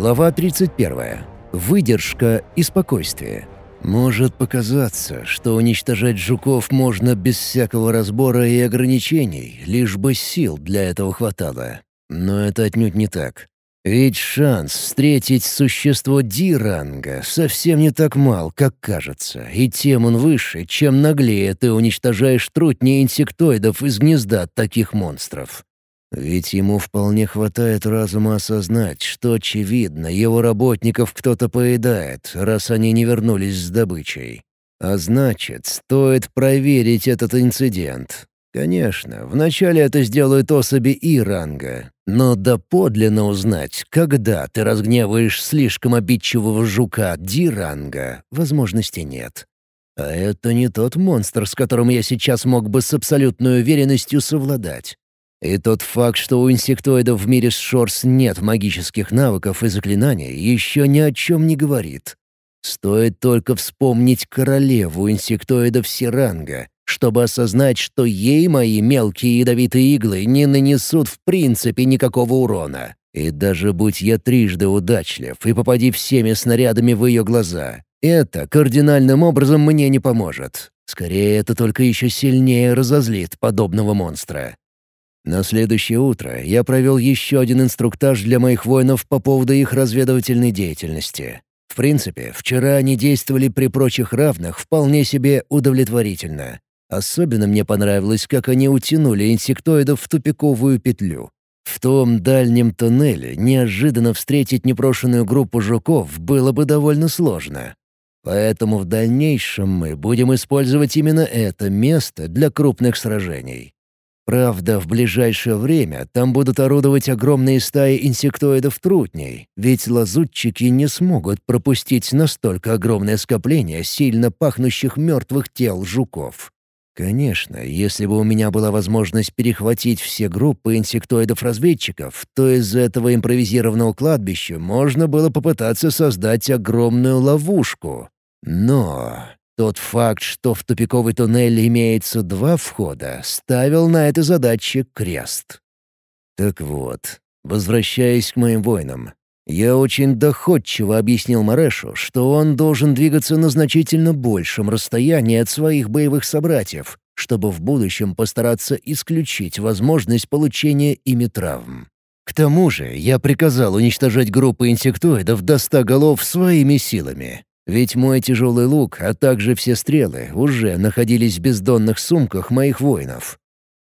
Глава 31. Выдержка и спокойствие. Может показаться, что уничтожать жуков можно без всякого разбора и ограничений, лишь бы сил для этого хватало. Но это отнюдь не так. Ведь шанс встретить существо Диранга совсем не так мал, как кажется, и тем он выше, чем наглее ты уничтожаешь трутни инсектоидов из гнезда таких монстров. Ведь ему вполне хватает разума осознать, что, очевидно, его работников кто-то поедает, раз они не вернулись с добычей. А значит, стоит проверить этот инцидент. Конечно, вначале это сделают особи И-ранга, но доподлинно узнать, когда ты разгневаешь слишком обидчивого жука Ди-ранга, возможности нет. А это не тот монстр, с которым я сейчас мог бы с абсолютной уверенностью совладать. И тот факт, что у инсектоидов в мире Шорс нет магических навыков и заклинаний, еще ни о чем не говорит. Стоит только вспомнить королеву инсектоидов Сиранга, чтобы осознать, что ей мои мелкие ядовитые иглы не нанесут в принципе никакого урона. И даже будь я трижды удачлив и попади всеми снарядами в ее глаза, это кардинальным образом мне не поможет. Скорее, это только еще сильнее разозлит подобного монстра. На следующее утро я провел еще один инструктаж для моих воинов по поводу их разведывательной деятельности. В принципе, вчера они действовали при прочих равных вполне себе удовлетворительно. Особенно мне понравилось, как они утянули инсектоидов в тупиковую петлю. В том дальнем туннеле неожиданно встретить непрошенную группу жуков было бы довольно сложно. Поэтому в дальнейшем мы будем использовать именно это место для крупных сражений. Правда, в ближайшее время там будут орудовать огромные стаи инсектоидов-трутней, ведь лазутчики не смогут пропустить настолько огромное скопление сильно пахнущих мертвых тел жуков. Конечно, если бы у меня была возможность перехватить все группы инсектоидов-разведчиков, то из этого импровизированного кладбища можно было попытаться создать огромную ловушку. Но тот факт, что в тупиковый туннель имеется два входа, ставил на этой задаче крест. Так вот, возвращаясь к моим воинам, я очень доходчиво объяснил Марешу, что он должен двигаться на значительно большем расстоянии от своих боевых собратьев, чтобы в будущем постараться исключить возможность получения ими травм. К тому же я приказал уничтожать группы инсектоидов до ста голов своими силами. Ведь мой тяжелый лук, а также все стрелы уже находились в бездонных сумках моих воинов.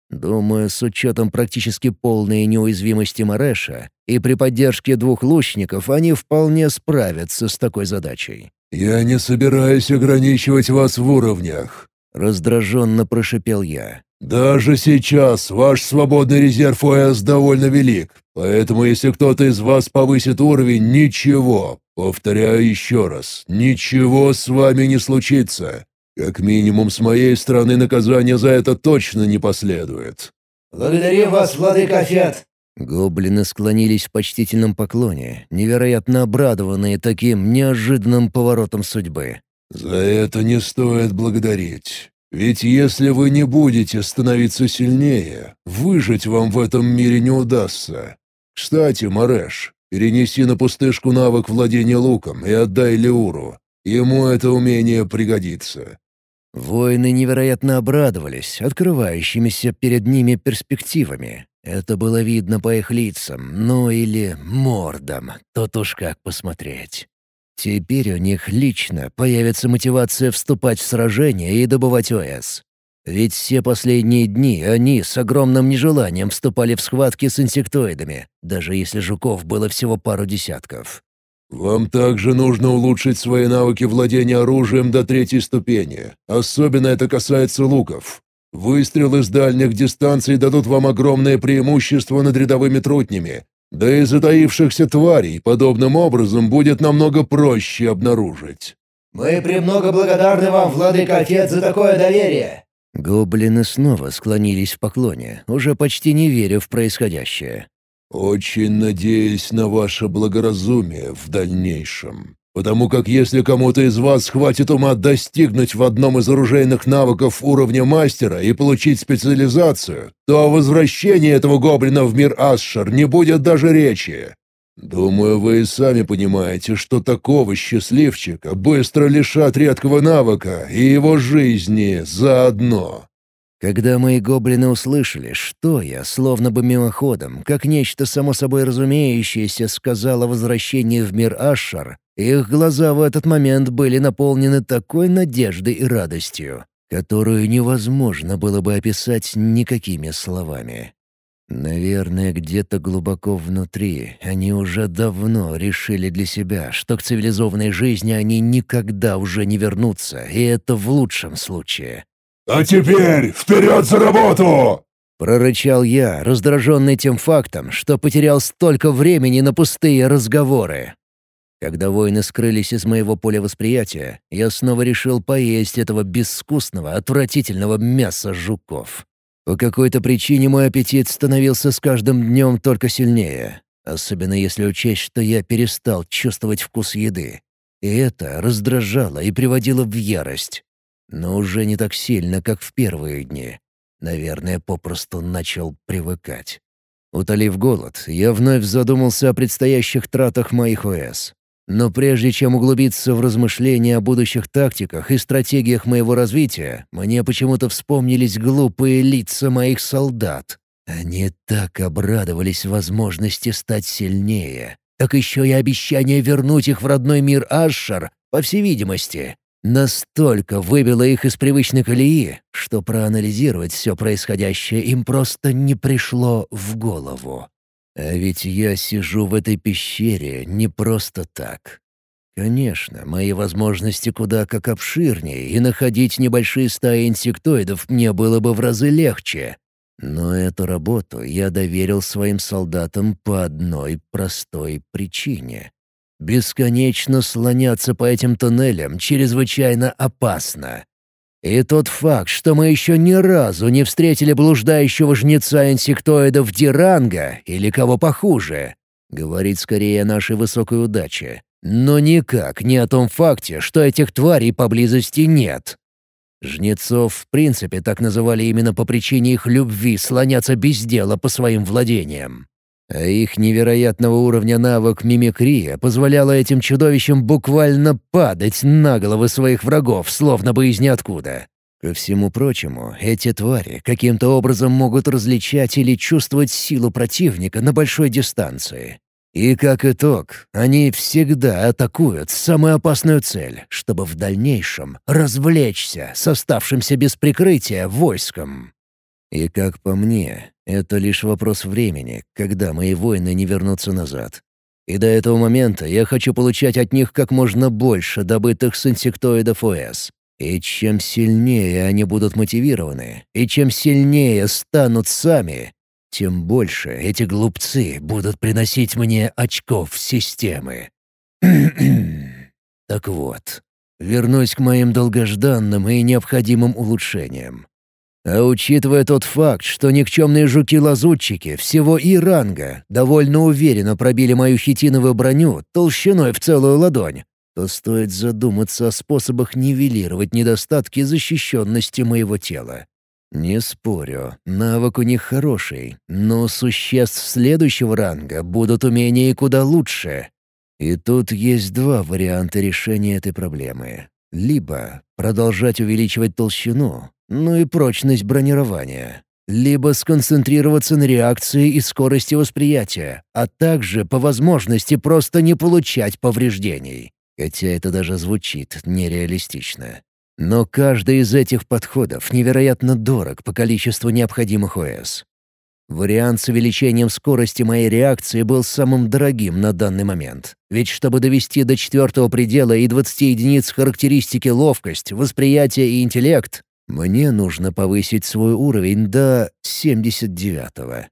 Думаю, с учетом практически полной неуязвимости Мареша и при поддержке двух лучников они вполне справятся с такой задачей. «Я не собираюсь ограничивать вас в уровнях», — раздраженно прошипел я. «Даже сейчас ваш свободный резерв ОС довольно велик, поэтому если кто-то из вас повысит уровень, ничего, повторяю еще раз, ничего с вами не случится. Как минимум с моей стороны наказание за это точно не последует». «Благодарим вас, владыка Фет!» Гоблины склонились в почтительном поклоне, невероятно обрадованные таким неожиданным поворотом судьбы. «За это не стоит благодарить. Ведь если вы не будете становиться сильнее, выжить вам в этом мире не удастся. Кстати, Мареш, перенеси на пустышку навык владения луком и отдай Леуру. Ему это умение пригодится». Воины невероятно обрадовались открывающимися перед ними перспективами. Это было видно по их лицам, ну или мордам, тут уж как посмотреть. Теперь у них лично появится мотивация вступать в сражение и добывать ОС. Ведь все последние дни они с огромным нежеланием вступали в схватки с инсектоидами, даже если жуков было всего пару десятков. «Вам также нужно улучшить свои навыки владения оружием до третьей ступени. Особенно это касается луков. Выстрелы с дальних дистанций дадут вам огромное преимущество над рядовыми трутнями, да и затаившихся тварей подобным образом будет намного проще обнаружить. «Мы премного благодарны вам, владыка Отец, за такое доверие!» Гоблины снова склонились в поклоне, уже почти не веря в происходящее. «Очень надеюсь на ваше благоразумие в дальнейшем», Потому как если кому-то из вас хватит ума достигнуть в одном из оружейных навыков уровня мастера и получить специализацию, то о возвращении этого гоблина в мир Асшер не будет даже речи. Думаю, вы и сами понимаете, что такого счастливчика быстро лишат редкого навыка и его жизни заодно. Когда мои гоблины услышали, что я, словно бы мимоходом, как нечто само собой разумеющееся, сказал о возвращении в мир Ашшар, их глаза в этот момент были наполнены такой надеждой и радостью, которую невозможно было бы описать никакими словами. Наверное, где-то глубоко внутри они уже давно решили для себя, что к цивилизованной жизни они никогда уже не вернутся, и это в лучшем случае. «А теперь вперед за работу!» Прорычал я, раздраженный тем фактом, что потерял столько времени на пустые разговоры. Когда воины скрылись из моего поля восприятия, я снова решил поесть этого безвкусного, отвратительного мяса жуков. По какой-то причине мой аппетит становился с каждым днем только сильнее, особенно если учесть, что я перестал чувствовать вкус еды. И это раздражало и приводило в ярость. Но уже не так сильно, как в первые дни. Наверное, попросту начал привыкать. Утолив голод, я вновь задумался о предстоящих тратах моих ОС. Но прежде чем углубиться в размышления о будущих тактиках и стратегиях моего развития, мне почему-то вспомнились глупые лица моих солдат. Они так обрадовались возможности стать сильнее. Так еще и обещание вернуть их в родной мир Ашшар, по всей видимости, настолько выбило их из привычной колеи, что проанализировать все происходящее им просто не пришло в голову. А ведь я сижу в этой пещере не просто так. Конечно, мои возможности куда как обширнее, и находить небольшие стаи инсектоидов мне было бы в разы легче. Но эту работу я доверил своим солдатам по одной простой причине. Бесконечно слоняться по этим туннелям чрезвычайно опасно. И тот факт, что мы еще ни разу не встретили блуждающего жнеца инсектоидов Диранга или кого похуже, говорит скорее о нашей высокой удаче. Но никак не о том факте, что этих тварей поблизости нет. Жнецов в принципе так называли именно по причине их любви слоняться без дела по своим владениям. А их невероятного уровня навык мимикрия позволяла этим чудовищам буквально падать на головы своих врагов, словно бы из ниоткуда. Ко всему прочему, эти твари каким-то образом могут различать или чувствовать силу противника на большой дистанции. И как итог, они всегда атакуют самую опасную цель, чтобы в дальнейшем развлечься с оставшимся без прикрытия войском. И как по мне, это лишь вопрос времени, когда мои воины не вернутся назад. И до этого момента я хочу получать от них как можно больше добытых с инсектоидов ОС. И чем сильнее они будут мотивированы, и чем сильнее станут сами, тем больше эти глупцы будут приносить мне очков системы. так вот, вернусь к моим долгожданным и необходимым улучшениям. А учитывая тот факт, что никчемные жуки-лазутчики всего и ранга довольно уверенно пробили мою хитиновую броню толщиной в целую ладонь, то стоит задуматься о способах нивелировать недостатки защищенности моего тела. Не спорю, навык у них хороший, но существ следующего ранга будут умения куда лучше. И тут есть два варианта решения этой проблемы. Либо продолжать увеличивать толщину, ну и прочность бронирования. Либо сконцентрироваться на реакции и скорости восприятия, а также по возможности просто не получать повреждений. Хотя это даже звучит нереалистично. Но каждый из этих подходов невероятно дорог по количеству необходимых ОС. Вариант с увеличением скорости моей реакции был самым дорогим на данный момент. Ведь чтобы довести до четвертого предела и 20 единиц характеристики ловкость, восприятие и интеллект, мне нужно повысить свой уровень до 79-го.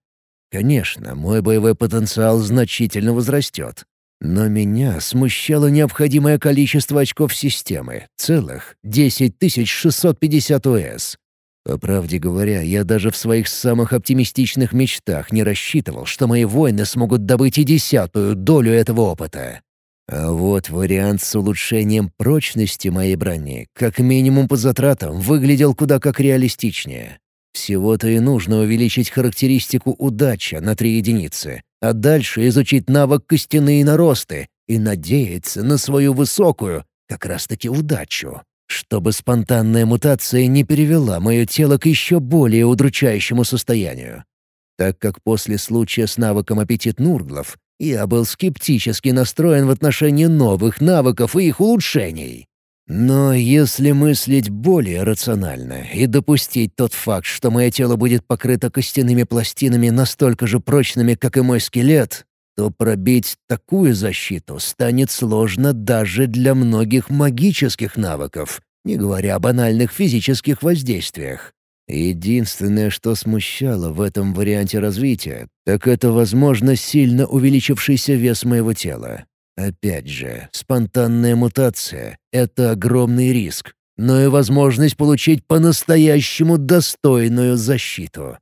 Конечно, мой боевой потенциал значительно возрастет. Но меня смущало необходимое количество очков системы — целых 10 650 ОС. По правде говоря, я даже в своих самых оптимистичных мечтах не рассчитывал, что мои воины смогут добыть и десятую долю этого опыта. А вот вариант с улучшением прочности моей брони, как минимум по затратам, выглядел куда как реалистичнее. Всего-то и нужно увеличить характеристику удача на три единицы, а дальше изучить навык костяные наросты и надеяться на свою высокую, как раз-таки удачу, чтобы спонтанная мутация не перевела мое тело к еще более удручающему состоянию. Так как после случая с навыком аппетит Нурглов я был скептически настроен в отношении новых навыков и их улучшений. Но если мыслить более рационально и допустить тот факт, что мое тело будет покрыто костяными пластинами настолько же прочными, как и мой скелет, то пробить такую защиту станет сложно даже для многих магических навыков, не говоря о банальных физических воздействиях. Единственное, что смущало в этом варианте развития, так это, возможно, сильно увеличившийся вес моего тела. Опять же, спонтанная мутация — это огромный риск, но и возможность получить по-настоящему достойную защиту.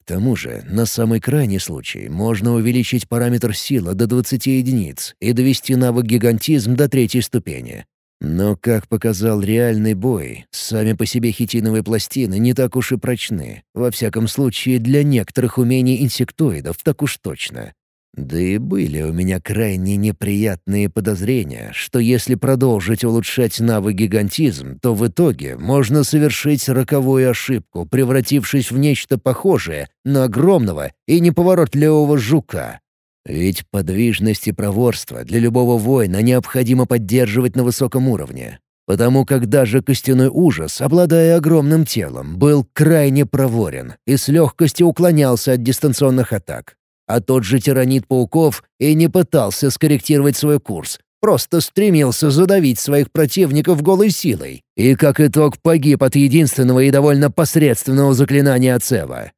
К тому же, на самый крайний случай можно увеличить параметр сила до 20 единиц и довести навык гигантизм до третьей ступени. Но, как показал реальный бой, сами по себе хитиновые пластины не так уж и прочны. Во всяком случае, для некоторых умений инсектоидов так уж точно. Да и были у меня крайне неприятные подозрения, что если продолжить улучшать навык гигантизм, то в итоге можно совершить роковую ошибку, превратившись в нечто похожее на огромного и неповоротливого жука. Ведь подвижность и проворство для любого воина необходимо поддерживать на высоком уровне. Потому как даже костяной ужас, обладая огромным телом, был крайне проворен и с легкостью уклонялся от дистанционных атак. А тот же тиранит пауков и не пытался скорректировать свой курс, просто стремился задавить своих противников голой силой. И как итог погиб от единственного и довольно посредственного заклинания Ацева.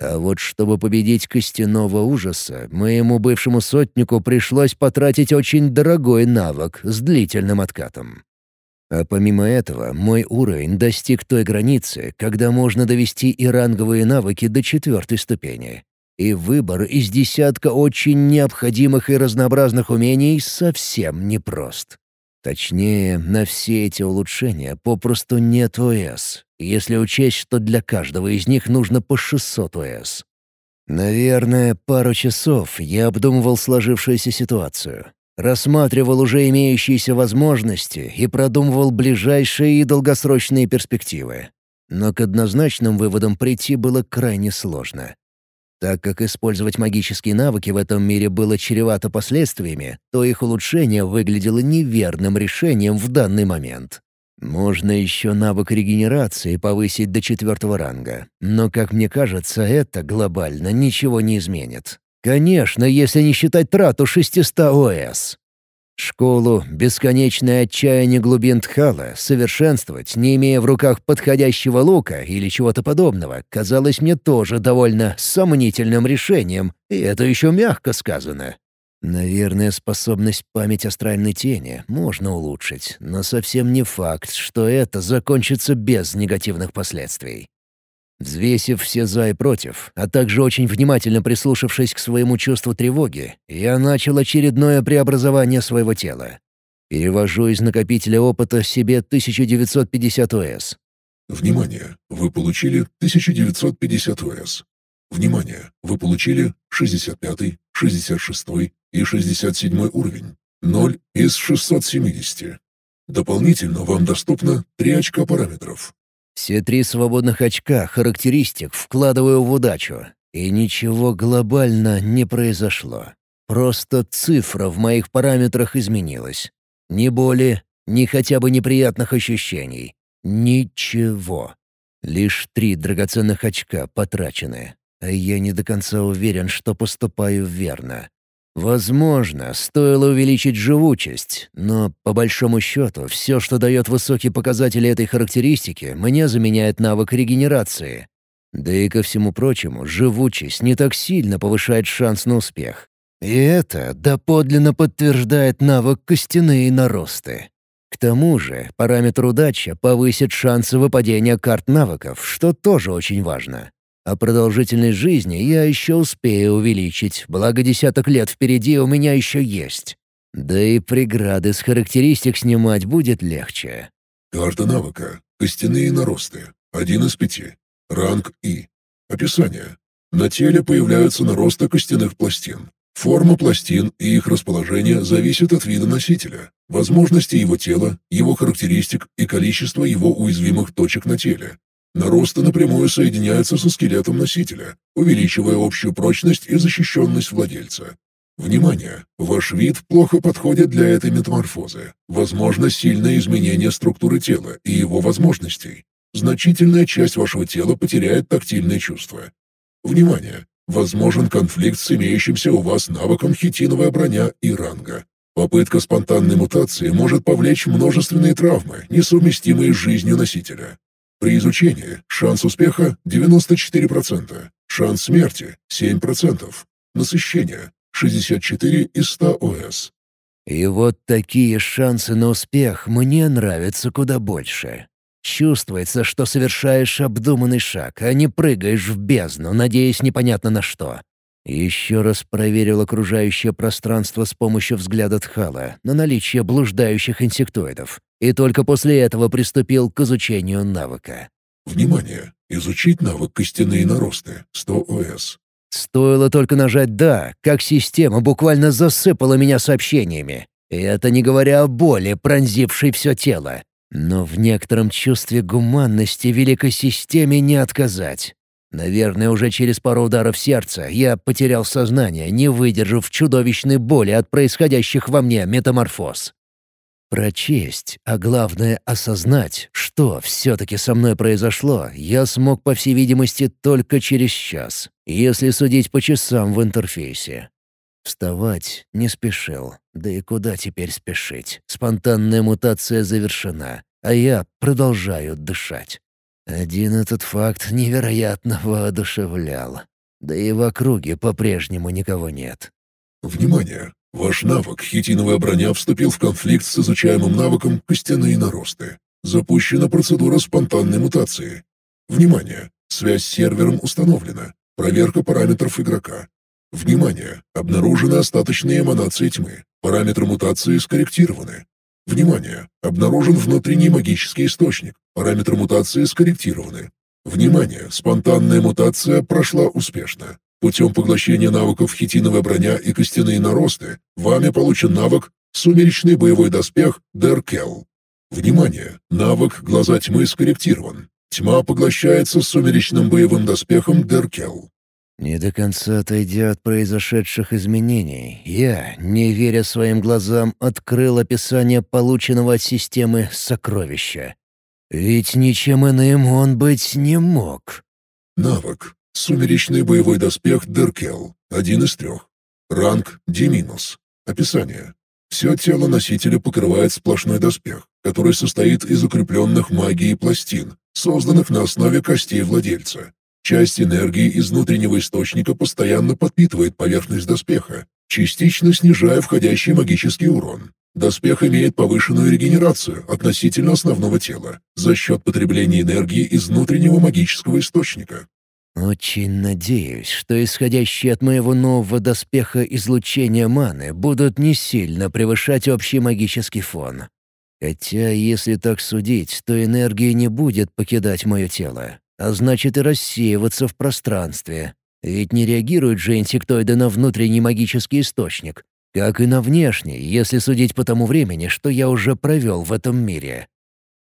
А вот чтобы победить костяного ужаса, моему бывшему сотнику пришлось потратить очень дорогой навык с длительным откатом. А помимо этого, мой уровень достиг той границы, когда можно довести и ранговые навыки до четвертой ступени. И выбор из десятка очень необходимых и разнообразных умений совсем непрост. Точнее, на все эти улучшения попросту нет ОС, если учесть, что для каждого из них нужно по 600 ОС. Наверное, пару часов я обдумывал сложившуюся ситуацию, рассматривал уже имеющиеся возможности и продумывал ближайшие и долгосрочные перспективы. Но к однозначным выводам прийти было крайне сложно. Так как использовать магические навыки в этом мире было чревато последствиями, то их улучшение выглядело неверным решением в данный момент. Можно еще навык регенерации повысить до четвертого ранга, но, как мне кажется, это глобально ничего не изменит. Конечно, если не считать трату 600 ОС. Школу «Бесконечное отчаяние глубин Тхала» совершенствовать, не имея в руках подходящего лука или чего-то подобного, казалось мне тоже довольно сомнительным решением, и это еще мягко сказано. Наверное, способность память астральной тени можно улучшить, но совсем не факт, что это закончится без негативных последствий. Взвесив все «за» и «против», а также очень внимательно прислушавшись к своему чувству тревоги, я начал очередное преобразование своего тела. Перевожу из накопителя опыта себе 1950 ОС. Внимание! Вы получили 1950 ОС. Внимание! Вы получили 65, 66 и 67 уровень. 0 из 670. Дополнительно вам доступно 3 очка параметров. Все три свободных очка характеристик вкладываю в удачу. И ничего глобально не произошло. Просто цифра в моих параметрах изменилась. Ни боли, ни хотя бы неприятных ощущений. Ничего. Лишь три драгоценных очка потрачены. А я не до конца уверен, что поступаю верно. Возможно, стоило увеличить живучесть, но, по большому счету, все, что дает высокие показатели этой характеристики, мне заменяет навык регенерации. Да и ко всему прочему, живучесть не так сильно повышает шанс на успех. И это доподлинно подтверждает навык костяные наросты. К тому же параметр удача повысит шансы выпадения карт навыков, что тоже очень важно. А продолжительность жизни я еще успею увеличить, благо десяток лет впереди у меня еще есть. Да и преграды с характеристик снимать будет легче. Карта навыка. Костяные наросты. Один из пяти. Ранг И. Описание. На теле появляются наросты костяных пластин. Форма пластин и их расположение зависят от вида носителя, возможности его тела, его характеристик и количества его уязвимых точек на теле. Наросты напрямую соединяются со скелетом носителя, увеличивая общую прочность и защищенность владельца. Внимание! Ваш вид плохо подходит для этой метаморфозы. Возможно сильное изменение структуры тела и его возможностей. Значительная часть вашего тела потеряет тактильные чувства. Внимание! Возможен конфликт с имеющимся у вас навыком хитиновая броня и ранга. Попытка спонтанной мутации может повлечь множественные травмы, несовместимые с жизнью носителя. При изучении шанс успеха 94%, шанс смерти 7%, насыщение 64 из 100 ОС. И вот такие шансы на успех мне нравятся куда больше. Чувствуется, что совершаешь обдуманный шаг, а не прыгаешь в бездну, надеясь непонятно на что. Еще раз проверил окружающее пространство с помощью взгляда Тхала на наличие блуждающих инсектоидов, и только после этого приступил к изучению навыка. Внимание! Изучить навык «Костяные наросты» 100 ОС. Стоило только нажать «да», как система буквально засыпала меня сообщениями. И это не говоря о боли, пронзившей все тело. Но в некотором чувстве гуманности великой системе не отказать. Наверное, уже через пару ударов сердца я потерял сознание, не выдержав чудовищной боли от происходящих во мне метаморфоз. Прочесть, а главное осознать, что все-таки со мной произошло, я смог, по всей видимости, только через час, если судить по часам в интерфейсе. Вставать не спешил. Да и куда теперь спешить? Спонтанная мутация завершена, а я продолжаю дышать. Один этот факт невероятно воодушевлял. Да и в округе по-прежнему никого нет. Внимание! Ваш навык «Хитиновая броня» вступил в конфликт с изучаемым навыком «Костяные наросты». Запущена процедура спонтанной мутации. Внимание! Связь с сервером установлена. Проверка параметров игрока. Внимание! Обнаружены остаточные эманации тьмы. Параметры мутации скорректированы. Внимание! Обнаружен внутренний магический источник. Параметры мутации скорректированы. Внимание! Спонтанная мутация прошла успешно. Путем поглощения навыков хитиновая броня и костяные наросты вами получен навык «Сумеречный боевой доспех Деркел». Внимание! Навык «Глаза тьмы» скорректирован. Тьма поглощается сумеречным боевым доспехом Деркел. Не до конца отойдя от произошедших изменений, я, не веря своим глазам, открыл описание полученного от системы сокровища. Ведь ничем иным он быть не мог. Навык. Сумеречный боевой доспех Деркел. Один из трех. Ранг D-. Описание. Все тело носителя покрывает сплошной доспех, который состоит из укрепленных магией пластин, созданных на основе костей владельца. Часть энергии из внутреннего источника постоянно подпитывает поверхность доспеха, частично снижая входящий магический урон. Доспех имеет повышенную регенерацию относительно основного тела за счет потребления энергии из внутреннего магического источника. Очень надеюсь, что исходящие от моего нового доспеха излучения маны будут не сильно превышать общий магический фон. Хотя, если так судить, то энергия не будет покидать мое тело а значит и рассеиваться в пространстве. Ведь не реагируют же инсектоиды на внутренний магический источник, как и на внешний, если судить по тому времени, что я уже провел в этом мире.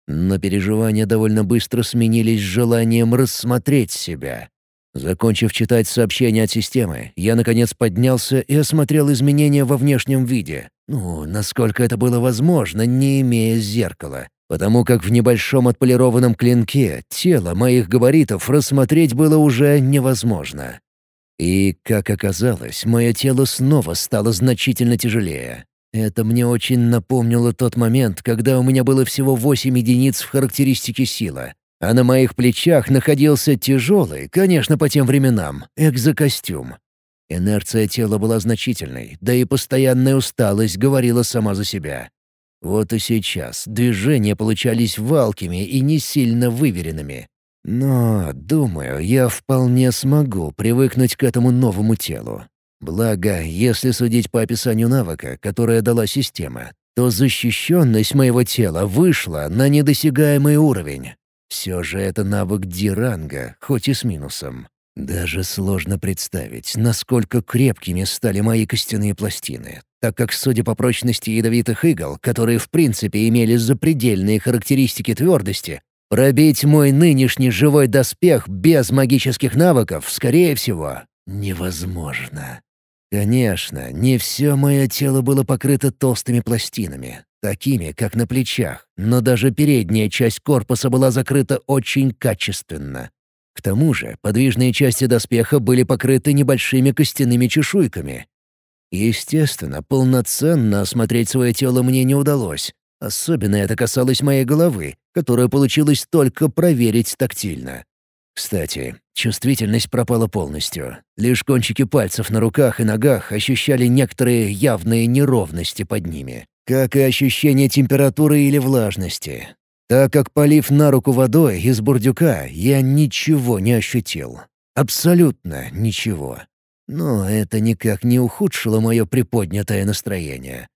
Но переживания довольно быстро сменились желанием рассмотреть себя. Закончив читать сообщение от системы, я, наконец, поднялся и осмотрел изменения во внешнем виде. Ну, насколько это было возможно, не имея зеркала потому как в небольшом отполированном клинке тело моих габаритов рассмотреть было уже невозможно. И, как оказалось, мое тело снова стало значительно тяжелее. Это мне очень напомнило тот момент, когда у меня было всего 8 единиц в характеристике сила, а на моих плечах находился тяжелый, конечно, по тем временам, экзокостюм. Инерция тела была значительной, да и постоянная усталость говорила сама за себя. Вот и сейчас движения получались валкими и не сильно выверенными. Но, думаю, я вполне смогу привыкнуть к этому новому телу. Благо, если судить по описанию навыка, которое дала система, то защищенность моего тела вышла на недосягаемый уровень. Все же это навык Диранга, хоть и с минусом. Даже сложно представить, насколько крепкими стали мои костяные пластины, так как, судя по прочности ядовитых игл, которые в принципе имели запредельные характеристики твердости, пробить мой нынешний живой доспех без магических навыков, скорее всего, невозможно. Конечно, не все мое тело было покрыто толстыми пластинами, такими, как на плечах, но даже передняя часть корпуса была закрыта очень качественно. К тому же подвижные части доспеха были покрыты небольшими костяными чешуйками. Естественно, полноценно осмотреть свое тело мне не удалось. Особенно это касалось моей головы, которую получилось только проверить тактильно. Кстати, чувствительность пропала полностью. Лишь кончики пальцев на руках и ногах ощущали некоторые явные неровности под ними, как и ощущение температуры или влажности так как, полив на руку водой из бурдюка, я ничего не ощутил. Абсолютно ничего. Но это никак не ухудшило мое приподнятое настроение.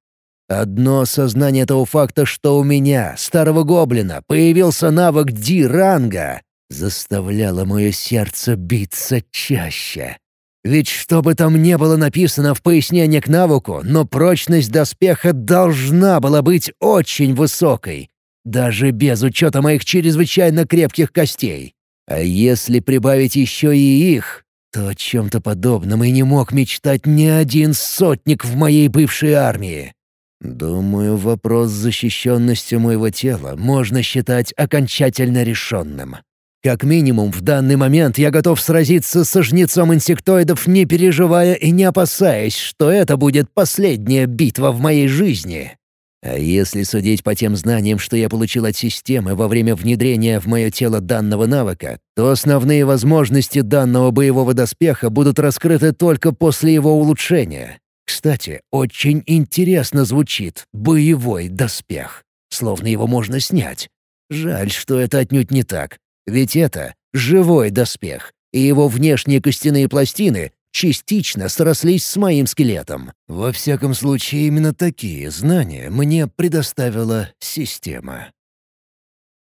Одно осознание того факта, что у меня, старого гоблина, появился навык Ди-ранга, заставляло мое сердце биться чаще. Ведь что бы там ни было написано в пояснении к навыку, но прочность доспеха должна была быть очень высокой, даже без учета моих чрезвычайно крепких костей. А если прибавить еще и их, то о чем-то подобном и не мог мечтать ни один сотник в моей бывшей армии. Думаю, вопрос с защищенностью моего тела можно считать окончательно решенным. Как минимум, в данный момент я готов сразиться со жнецом инсектоидов, не переживая и не опасаясь, что это будет последняя битва в моей жизни. А если судить по тем знаниям, что я получил от системы во время внедрения в мое тело данного навыка, то основные возможности данного боевого доспеха будут раскрыты только после его улучшения. Кстати, очень интересно звучит «боевой доспех». Словно его можно снять. Жаль, что это отнюдь не так. Ведь это живой доспех, и его внешние костяные пластины частично срослись с моим скелетом. Во всяком случае, именно такие знания мне предоставила система.